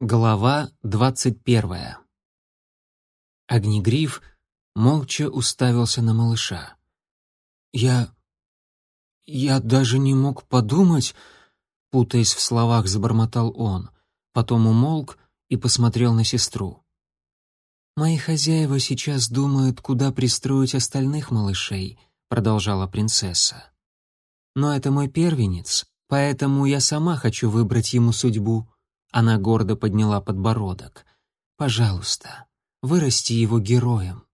Глава двадцать первая. Огнегриф молча уставился на малыша. «Я... я даже не мог подумать...» Путаясь в словах, забормотал он. Потом умолк и посмотрел на сестру. «Мои хозяева сейчас думают, куда пристроить остальных малышей», продолжала принцесса. «Но это мой первенец, поэтому я сама хочу выбрать ему судьбу». Она гордо подняла подбородок. «Пожалуйста, вырасти его героем.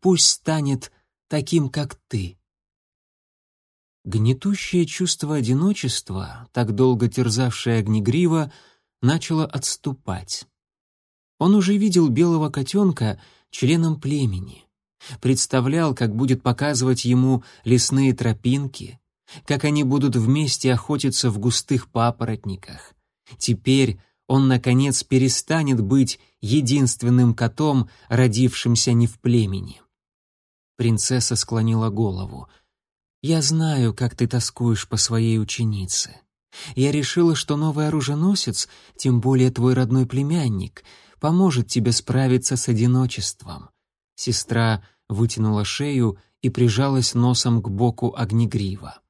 Пусть станет таким, как ты». Гнетущее чувство одиночества, так долго терзавшее Огнегрива, начало отступать. Он уже видел белого котенка членом племени, представлял, как будет показывать ему лесные тропинки, как они будут вместе охотиться в густых папоротниках. Теперь он, наконец, перестанет быть единственным котом, родившимся не в племени. Принцесса склонила голову. «Я знаю, как ты тоскуешь по своей ученице. Я решила, что новый оруженосец, тем более твой родной племянник, поможет тебе справиться с одиночеством». Сестра вытянула шею и прижалась носом к боку огнегрива.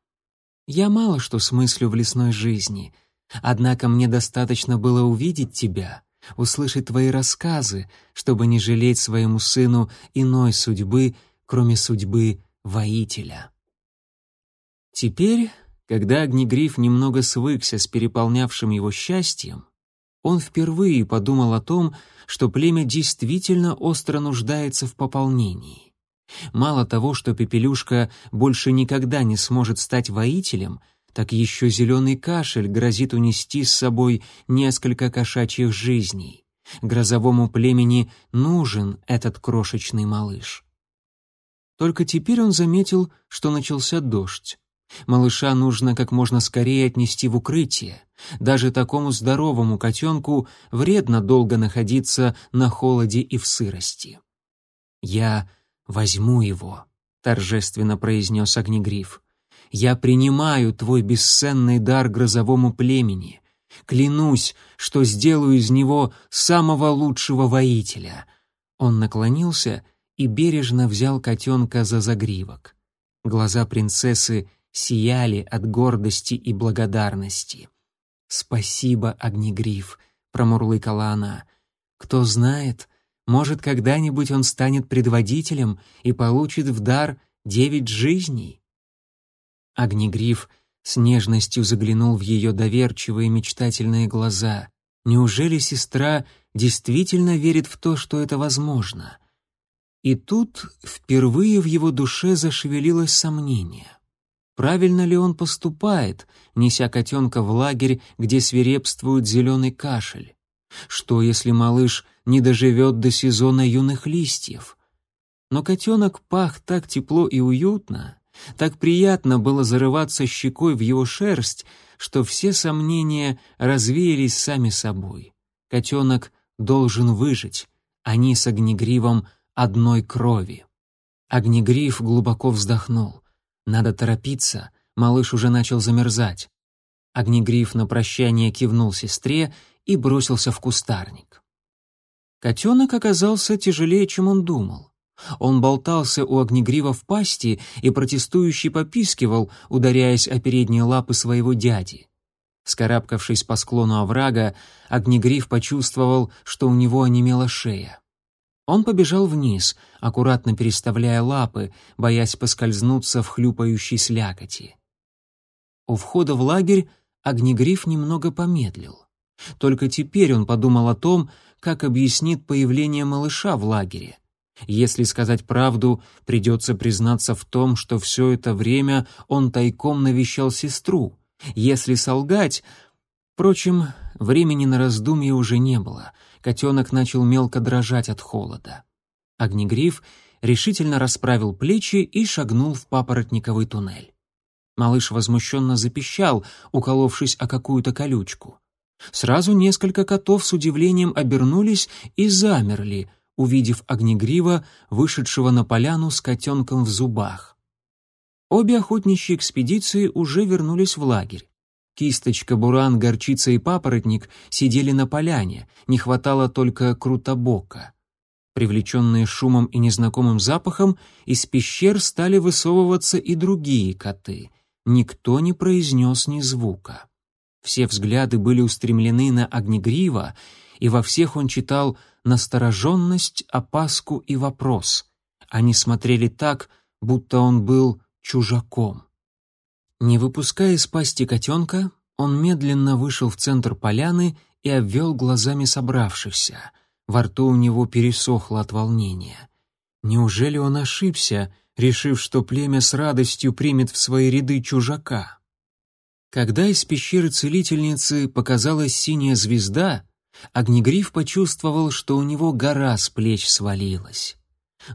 «Я мало что смыслю в лесной жизни», Однако мне достаточно было увидеть тебя, услышать твои рассказы, чтобы не жалеть своему сыну иной судьбы, кроме судьбы воителя. Теперь, когда Огнегриф немного свыкся с переполнявшим его счастьем, он впервые подумал о том, что племя действительно остро нуждается в пополнении. Мало того, что Пепелюшка больше никогда не сможет стать воителем — так еще зеленый кашель грозит унести с собой несколько кошачьих жизней. Грозовому племени нужен этот крошечный малыш. Только теперь он заметил, что начался дождь. Малыша нужно как можно скорее отнести в укрытие. Даже такому здоровому котенку вредно долго находиться на холоде и в сырости. «Я возьму его», — торжественно произнес Огнегриф. Я принимаю твой бесценный дар грозовому племени. Клянусь, что сделаю из него самого лучшего воителя». Он наклонился и бережно взял котенка за загривок. Глаза принцессы сияли от гордости и благодарности. «Спасибо, Огнегриф», — промурлыкала она. «Кто знает, может, когда-нибудь он станет предводителем и получит в дар девять жизней». Огнегриф с нежностью заглянул в ее доверчивые мечтательные глаза. Неужели сестра действительно верит в то, что это возможно? И тут впервые в его душе зашевелилось сомнение. Правильно ли он поступает, неся котенка в лагерь, где свирепствует зеленый кашель? Что, если малыш не доживет до сезона юных листьев? Но котенок пах так тепло и уютно, так приятно было зарываться щекой в его шерсть, что все сомнения развеялись сами собой. Котенок должен выжить, они с Огнегривом одной крови. Огнегрив глубоко вздохнул. Надо торопиться, малыш уже начал замерзать. Огнегриф на прощание кивнул сестре и бросился в кустарник. Котенок оказался тяжелее, чем он думал. Он болтался у огнегрива в пасти и протестующий попискивал, ударяясь о передние лапы своего дяди. Скарабкавшись по склону оврага, огнегриф почувствовал, что у него онемела шея. Он побежал вниз, аккуратно переставляя лапы, боясь поскользнуться в хлюпающей слякоти. У входа в лагерь огнегриф немного помедлил. Только теперь он подумал о том, как объяснит появление малыша в лагере. Если сказать правду, придется признаться в том, что все это время он тайком навещал сестру. Если солгать... Впрочем, времени на раздумье уже не было. Котенок начал мелко дрожать от холода. Огнегриф решительно расправил плечи и шагнул в папоротниковый туннель. Малыш возмущенно запищал, уколовшись о какую-то колючку. Сразу несколько котов с удивлением обернулись и замерли — увидев огнегрива, вышедшего на поляну с котенком в зубах. Обе охотничьи экспедиции уже вернулись в лагерь. Кисточка, буран, горчица и папоротник сидели на поляне, не хватало только крутобока. Привлеченные шумом и незнакомым запахом, из пещер стали высовываться и другие коты. Никто не произнес ни звука. Все взгляды были устремлены на Огнегрива, и во всех он читал настороженность, опаску и вопрос. Они смотрели так, будто он был чужаком. Не выпуская из пасти котенка, он медленно вышел в центр поляны и обвел глазами собравшихся. Во рту у него пересохло от волнения. Неужели он ошибся, решив, что племя с радостью примет в свои ряды чужака? Когда из пещеры целительницы показалась синяя звезда, Огнегриф почувствовал, что у него гора с плеч свалилась.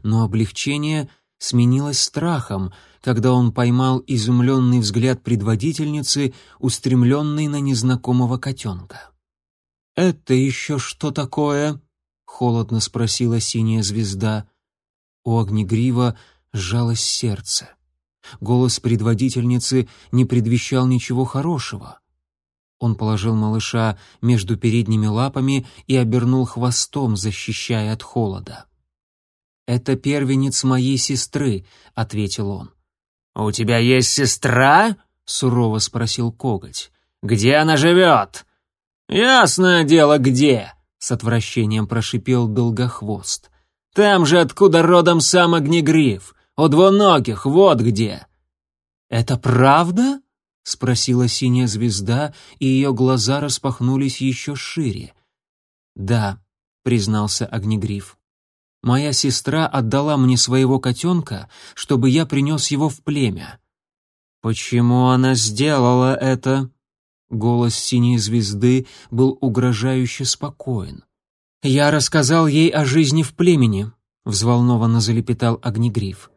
Но облегчение сменилось страхом, когда он поймал изумленный взгляд предводительницы, устремленный на незнакомого котенка. «Это еще что такое?» — холодно спросила синяя звезда. У Огнегрива сжалось сердце. Голос предводительницы не предвещал ничего хорошего. Он положил малыша между передними лапами и обернул хвостом, защищая от холода. «Это первенец моей сестры», — ответил он. «У тебя есть сестра?» — сурово спросил коготь. «Где она живет?» «Ясное дело, где!» — с отвращением прошипел долгохвост. «Там же, откуда родом сам огнегриф, у двуногих, вот где!» «Это правда?» — спросила синяя звезда, и ее глаза распахнулись еще шире. «Да», — признался Огнегриф. «Моя сестра отдала мне своего котенка, чтобы я принес его в племя». «Почему она сделала это?» Голос синей звезды был угрожающе спокоен. «Я рассказал ей о жизни в племени», — взволнованно залепетал Огнегриф.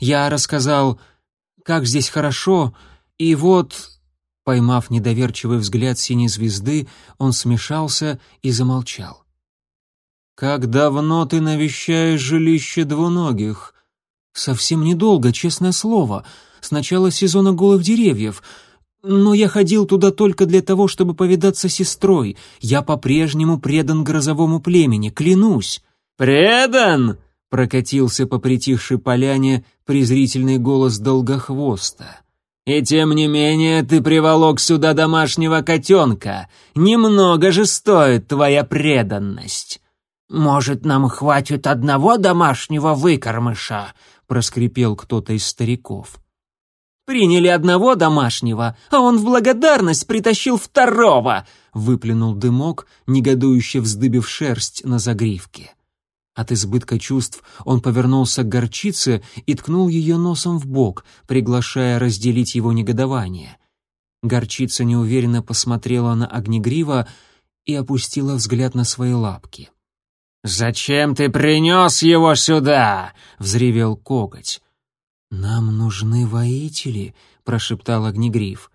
«Я рассказал, как здесь хорошо, и вот, поймав недоверчивый взгляд синей звезды, он смешался и замолчал. «Как давно ты навещаешь жилище двуногих?» «Совсем недолго, честное слово. С начала сезона голых деревьев. Но я ходил туда только для того, чтобы повидаться с сестрой. Я по-прежнему предан грозовому племени, клянусь». «Предан?» — прокатился по притихшей поляне презрительный голос Долгохвоста. И тем не менее ты приволок сюда домашнего котенка. Немного же стоит твоя преданность». «Может, нам хватит одного домашнего выкормыша?» — проскрипел кто-то из стариков. «Приняли одного домашнего, а он в благодарность притащил второго!» — выплюнул дымок, негодующе вздыбив шерсть на загривке. От избытка чувств он повернулся к горчице и ткнул ее носом в бок, приглашая разделить его негодование. Горчица неуверенно посмотрела на Огнегрива и опустила взгляд на свои лапки. «Зачем ты принес его сюда?» — взревел коготь. «Нам нужны воители», — прошептал Огнегриф.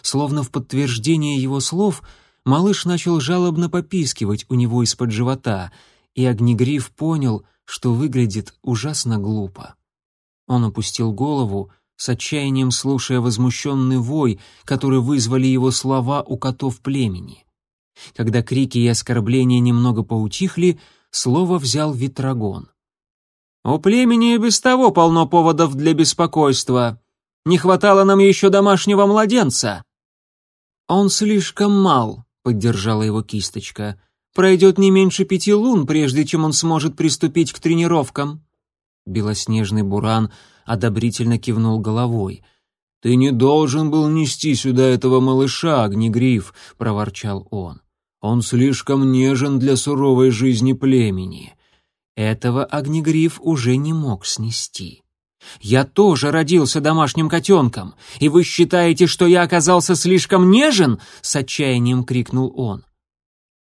Словно в подтверждение его слов, малыш начал жалобно попискивать у него из-под живота — и Огнегриф понял, что выглядит ужасно глупо. Он опустил голову, с отчаянием слушая возмущенный вой, который вызвали его слова у котов племени. Когда крики и оскорбления немного поутихли, слово взял Ветрогон. «У племени и без того полно поводов для беспокойства. Не хватало нам еще домашнего младенца». «Он слишком мал», — поддержала его кисточка. Пройдет не меньше пяти лун, прежде чем он сможет приступить к тренировкам». Белоснежный буран одобрительно кивнул головой. «Ты не должен был нести сюда этого малыша, Огнегриф», — проворчал он. «Он слишком нежен для суровой жизни племени». Этого Огнегриф уже не мог снести. «Я тоже родился домашним котенком, и вы считаете, что я оказался слишком нежен?» — с отчаянием крикнул он.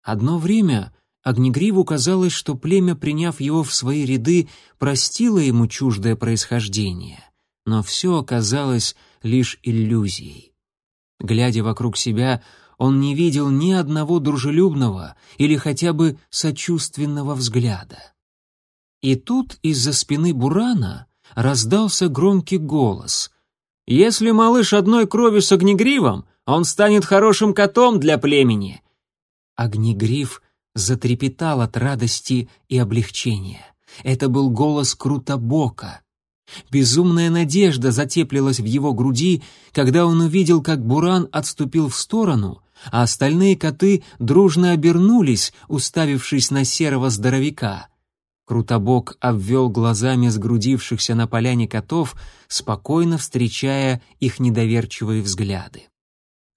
Одно время Огнегриву казалось, что племя, приняв его в свои ряды, простило ему чуждое происхождение, но все оказалось лишь иллюзией. Глядя вокруг себя, он не видел ни одного дружелюбного или хотя бы сочувственного взгляда. И тут из-за спины Бурана раздался громкий голос. «Если малыш одной крови с огнегривом, Он станет хорошим котом для племени». Огнегриф затрепетал от радости и облегчения. Это был голос Крутобока. Безумная надежда затеплилась в его груди, когда он увидел, как Буран отступил в сторону, а остальные коты дружно обернулись, уставившись на серого здоровяка. Крутобок обвел глазами сгрудившихся на поляне котов, спокойно встречая их недоверчивые взгляды.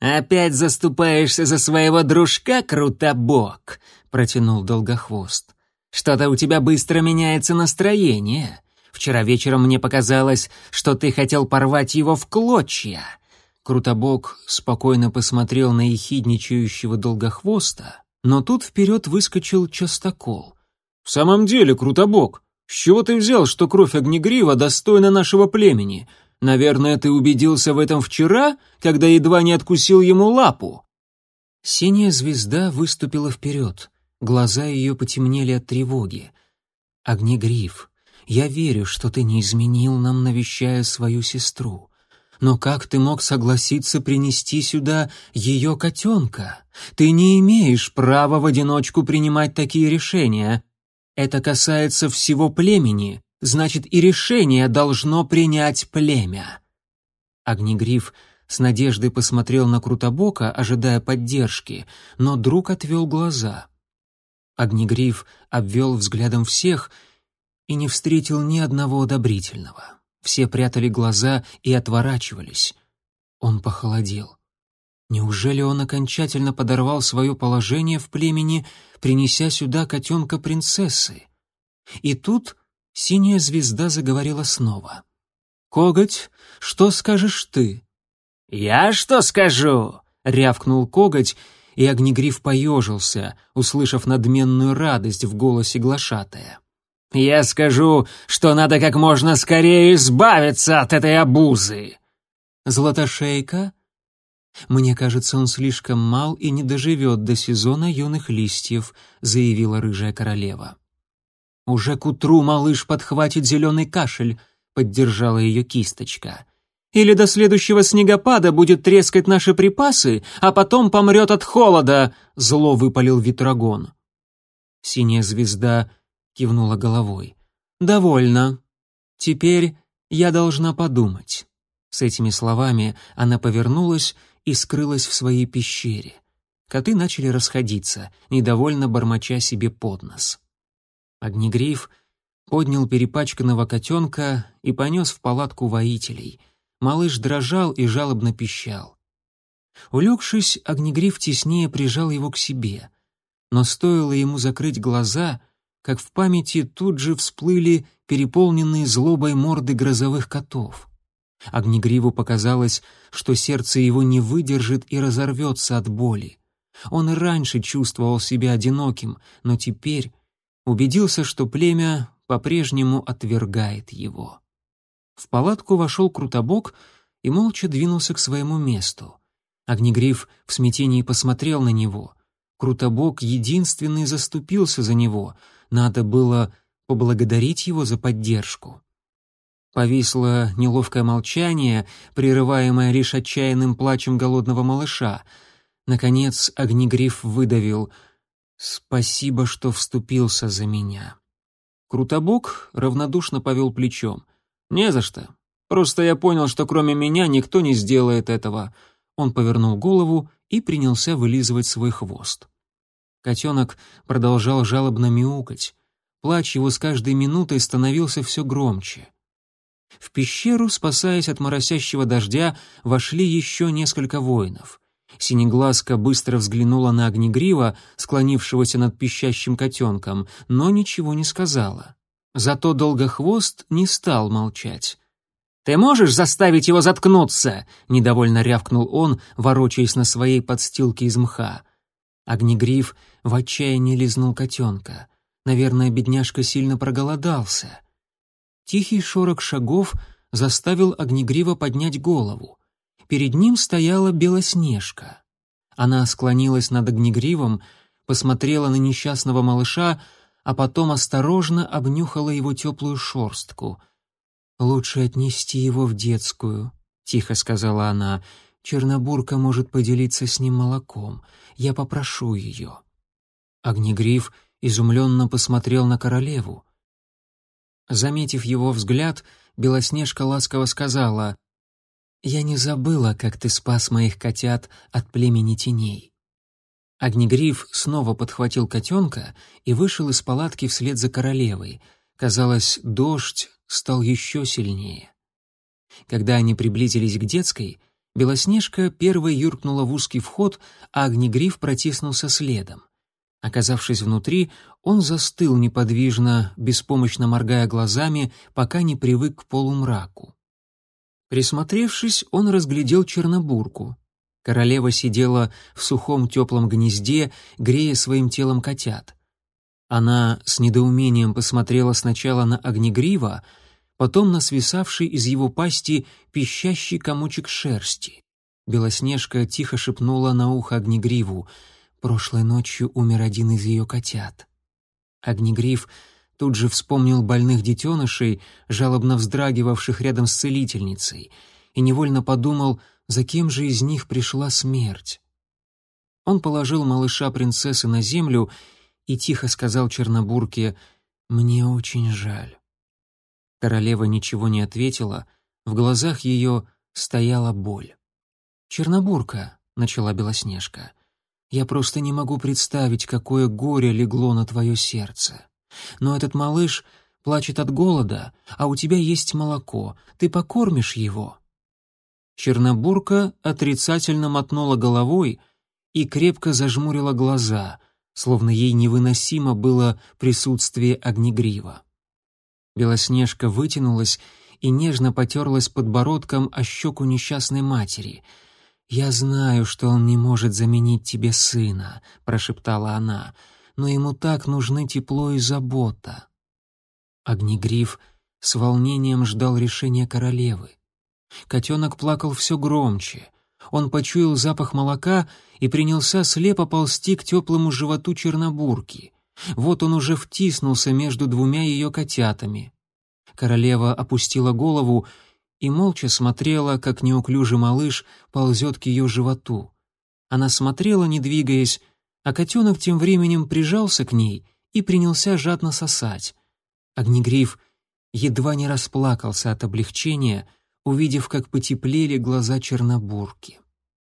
«Опять заступаешься за своего дружка, Крутобок?» — протянул Долгохвост. «Что-то у тебя быстро меняется настроение. Вчера вечером мне показалось, что ты хотел порвать его в клочья». Крутобок спокойно посмотрел на ехидничающего Долгохвоста, но тут вперед выскочил частокол. «В самом деле, Крутобок, с чего ты взял, что кровь Огнегрива достойна нашего племени? Наверное, ты убедился в этом вчера, когда едва не откусил ему лапу». Синяя звезда выступила вперед. Глаза ее потемнели от тревоги. «Огнегриф, я верю, что ты не изменил нам, навещая свою сестру. Но как ты мог согласиться принести сюда ее котенка? Ты не имеешь права в одиночку принимать такие решения. Это касается всего племени, значит и решение должно принять племя». Огнегриф с надеждой посмотрел на Крутобока, ожидая поддержки, но друг отвел глаза. Огнегриф обвел взглядом всех и не встретил ни одного одобрительного. Все прятали глаза и отворачивались. Он похолодел. Неужели он окончательно подорвал свое положение в племени, принеся сюда котенка принцессы? И тут синяя звезда заговорила снова. «Коготь, что скажешь ты?» «Я что скажу?» — рявкнул коготь, и Огнегриф поежился, услышав надменную радость в голосе глашатая. «Я скажу, что надо как можно скорее избавиться от этой обузы!» «Златошейка?» «Мне кажется, он слишком мал и не доживет до сезона юных листьев», — заявила рыжая королева. «Уже к утру малыш подхватит зеленый кашель», — поддержала ее кисточка. «Или до следующего снегопада будет трескать наши припасы, а потом помрет от холода», — зло выпалил Ветрогон. Синяя звезда кивнула головой. «Довольно. Теперь я должна подумать». С этими словами она повернулась и скрылась в своей пещере. Коты начали расходиться, недовольно бормоча себе под нос. Огнегриф поднял перепачканного котенка и понес в палатку воителей. Малыш дрожал и жалобно пищал. Улегшись, Огнегриф теснее прижал его к себе. Но стоило ему закрыть глаза, как в памяти тут же всплыли переполненные злобой морды грозовых котов. Огнегриву показалось, что сердце его не выдержит и разорвется от боли. Он и раньше чувствовал себя одиноким, но теперь убедился, что племя по-прежнему отвергает его. В палатку вошел Крутобок и молча двинулся к своему месту. Огнегриф в смятении посмотрел на него. Крутобок единственный заступился за него. Надо было поблагодарить его за поддержку. Повисло неловкое молчание, прерываемое лишь отчаянным плачем голодного малыша. Наконец Огнегриф выдавил — «Спасибо, что вступился за меня». Крутобок равнодушно повел плечом. «Не за что. Просто я понял, что кроме меня никто не сделает этого». Он повернул голову и принялся вылизывать свой хвост. Котенок продолжал жалобно мяукать. Плач его с каждой минутой становился все громче. В пещеру, спасаясь от моросящего дождя, вошли еще несколько воинов. Синеглазка быстро взглянула на Огнегрива, склонившегося над пищащим котенком, но ничего не сказала. Зато Долгохвост не стал молчать. «Ты можешь заставить его заткнуться?» — недовольно рявкнул он, ворочаясь на своей подстилке из мха. Огнегриф в отчаянии лизнул котенка. Наверное, бедняжка сильно проголодался. Тихий шорох шагов заставил Огнегрива поднять голову. Перед ним стояла Белоснежка. Она склонилась над огнегривом, посмотрела на несчастного малыша, а потом осторожно обнюхала его теплую шорстку. «Лучше отнести его в детскую», — тихо сказала она. Чернобурка может поделиться с ним молоком. Я попрошу ее». Огнегриф изумленно посмотрел на королеву. Заметив его взгляд, Белоснежка ласково сказала, «Я не забыла, как ты спас моих котят от племени теней». Огнегриф снова подхватил котенка и вышел из палатки вслед за королевой. Казалось, дождь стал еще сильнее. Когда они приблизились к детской, Белоснежка первой юркнула в узкий вход, а Огнегриф протиснулся следом. Оказавшись внутри, он застыл неподвижно, беспомощно моргая глазами, пока не привык к полумраку. Присмотревшись, он разглядел Чернобурку. Королева сидела в сухом теплом гнезде, грея своим телом котят. Она с недоумением посмотрела сначала на Огнегрива, потом на свисавший из его пасти пищащий комочек шерсти. Белоснежка тихо шепнула на ухо Огнегриву. Прошлой ночью умер один из ее котят. Огнегрив тут же вспомнил больных детенышей, жалобно вздрагивавших рядом с целительницей, и невольно подумал, за кем же из них пришла смерть. Он положил малыша принцессы на землю и тихо сказал Чернобурке «Мне очень жаль». Королева ничего не ответила, в глазах ее стояла боль. «Чернобурка», — начала Белоснежка, — «я просто не могу представить, какое горе легло на твое сердце. Но этот малыш плачет от голода, а у тебя есть молоко, ты покормишь его». Чернобурка отрицательно мотнула головой и крепко зажмурила глаза, словно ей невыносимо было присутствие огнегрива. Белоснежка вытянулась и нежно потерлась подбородком о щеку несчастной матери. «Я знаю, что он не может заменить тебе сына», — прошептала она, «но ему так нужны тепло и забота». Огнегриф с волнением ждал решения королевы. Котенок плакал все громче. Он почуял запах молока и принялся слепо ползти к теплому животу чернобурки. Вот он уже втиснулся между двумя ее котятами. Королева опустила голову и молча смотрела, как неуклюжий малыш ползет к ее животу. Она смотрела, не двигаясь, а котенок тем временем прижался к ней и принялся жадно сосать. Огнегриф едва не расплакался от облегчения, увидев, как потеплели глаза Чернобурки.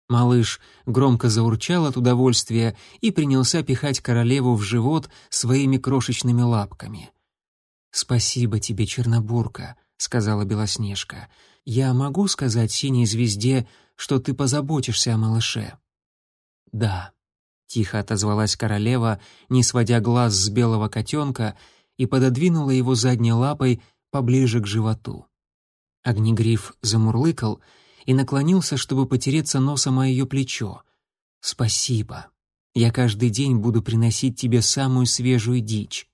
Малыш громко заурчал от удовольствия и принялся пихать королеву в живот своими крошечными лапками. «Спасибо тебе, Чернобурка», — сказала Белоснежка. «Я могу сказать синей звезде, что ты позаботишься о малыше?» «Да», — тихо отозвалась королева, не сводя глаз с белого котенка, и пододвинула его задней лапой поближе к животу. Огнегриф замурлыкал — и наклонился, чтобы потереться носом о ее плечо. «Спасибо. Я каждый день буду приносить тебе самую свежую дичь».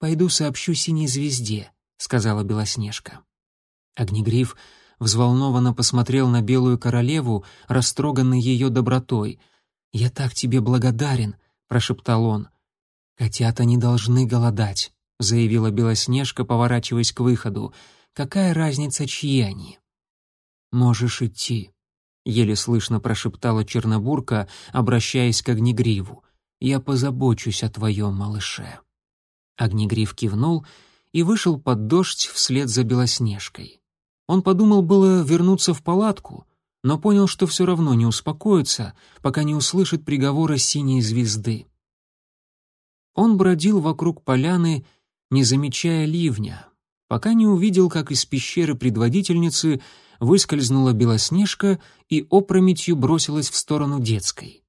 «Пойду сообщу синей звезде», — сказала Белоснежка. Огнегриф взволнованно посмотрел на белую королеву, растроганный ее добротой. «Я так тебе благодарен», — прошептал он. «Котята не должны голодать», — заявила Белоснежка, поворачиваясь к выходу. «Какая разница, чьи они?» «Можешь идти», — еле слышно прошептала Чернобурка, обращаясь к Огнегриву. «Я позабочусь о твоем малыше». Огнегрив кивнул и вышел под дождь вслед за Белоснежкой. Он подумал было вернуться в палатку, но понял, что все равно не успокоится, пока не услышит приговора синей звезды. Он бродил вокруг поляны, не замечая ливня, пока не увидел, как из пещеры предводительницы выскользнула Белоснежка и опрометью бросилась в сторону детской.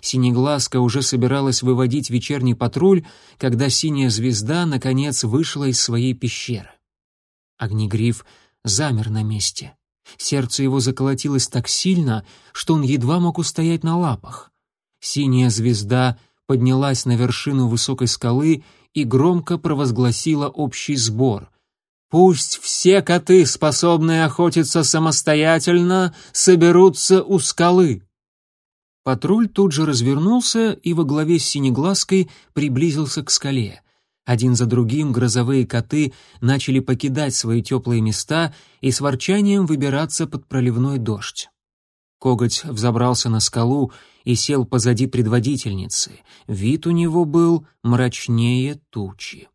Синеглазка уже собиралась выводить вечерний патруль, когда синяя звезда, наконец, вышла из своей пещеры. Огнегриф замер на месте. Сердце его заколотилось так сильно, что он едва мог устоять на лапах. Синяя звезда поднялась на вершину высокой скалы и громко провозгласила общий сбор. Пусть все коты, способные охотиться самостоятельно, соберутся у скалы. Патруль тут же развернулся и во главе с синеглазкой приблизился к скале. Один за другим грозовые коты начали покидать свои теплые места и с ворчанием выбираться под проливной дождь. Коготь взобрался на скалу и сел позади предводительницы. Вид у него был мрачнее тучи.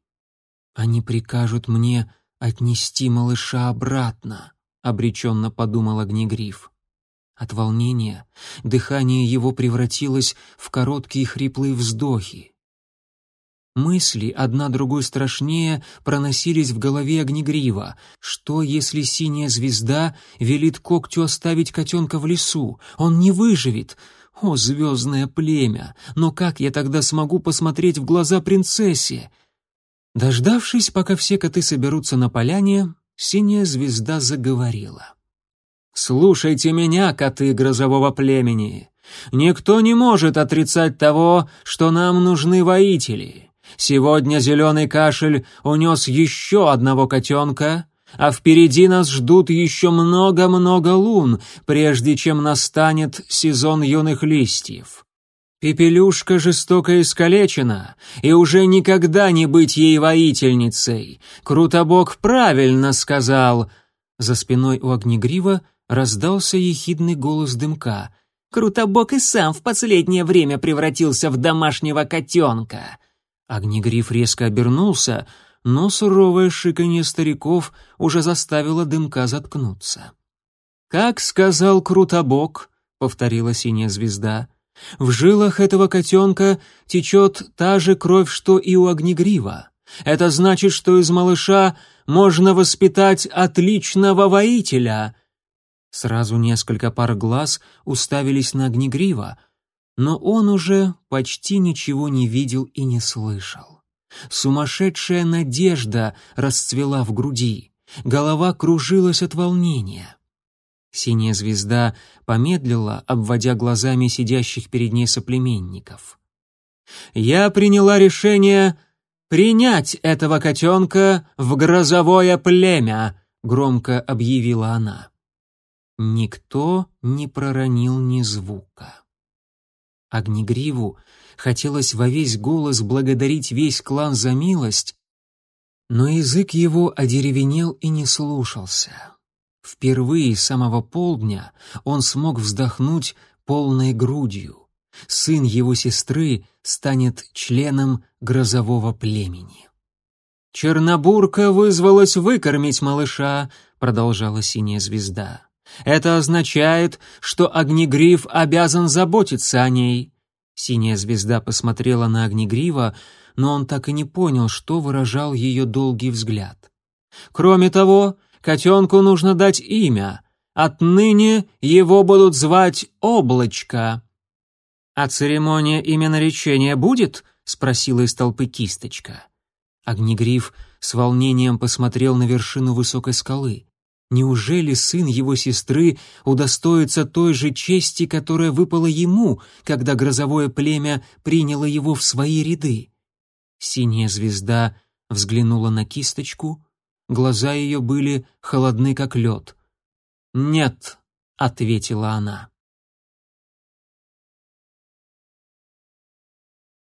«Они прикажут мне отнести малыша обратно», — обреченно подумал Огнегриф. От волнения дыхание его превратилось в короткие хриплые вздохи. Мысли, одна другой страшнее, проносились в голове Огнегрива. Что, если синяя звезда велит когтю оставить котенка в лесу? Он не выживет. О, звездное племя! Но как я тогда смогу посмотреть в глаза принцессе? Дождавшись, пока все коты соберутся на поляне, синяя звезда заговорила. «Слушайте меня, коты грозового племени! Никто не может отрицать того, что нам нужны воители!» Сегодня зеленый кашель унес еще одного котенка, а впереди нас ждут еще много-много лун, прежде чем настанет сезон юных листьев. Пепелюшка жестоко искалечена, и уже никогда не быть ей воительницей. Крутобок правильно сказал. За спиной у огнегрива раздался ехидный голос дымка. Крутобок и сам в последнее время превратился в домашнего котенка. Огнегриф резко обернулся, но суровое шиканье стариков уже заставило дымка заткнуться. «Как сказал Крутобок», — повторила синяя звезда, — «в жилах этого котенка течет та же кровь, что и у Огнегрива. Это значит, что из малыша можно воспитать отличного воителя». Сразу несколько пар глаз уставились на Огнегрива, но он уже почти ничего не видел и не слышал. Сумасшедшая надежда расцвела в груди, голова кружилась от волнения. Синяя звезда помедлила, обводя глазами сидящих перед ней соплеменников. «Я приняла решение принять этого котенка в грозовое племя», — громко объявила она. Никто не проронил ни звука. Огнегриву хотелось во весь голос благодарить весь клан за милость, но язык его одеревенел и не слушался. Впервые с самого полдня он смог вздохнуть полной грудью. Сын его сестры станет членом грозового племени. «Чернобурка вызвалась выкормить малыша», — продолжала синяя звезда. Это означает, что Огнегриф обязан заботиться о ней. Синяя звезда посмотрела на Огнегрива, но он так и не понял, что выражал ее долгий взгляд. Кроме того, котенку нужно дать имя. Отныне его будут звать Облачко. «А церемония именоречения будет?» — спросила из толпы кисточка. Огнегриф с волнением посмотрел на вершину высокой скалы. Неужели сын его сестры удостоится той же чести, которая выпала ему, когда грозовое племя приняло его в свои ряды? Синяя звезда взглянула на кисточку, глаза ее были холодны, как лед. «Нет», — ответила она.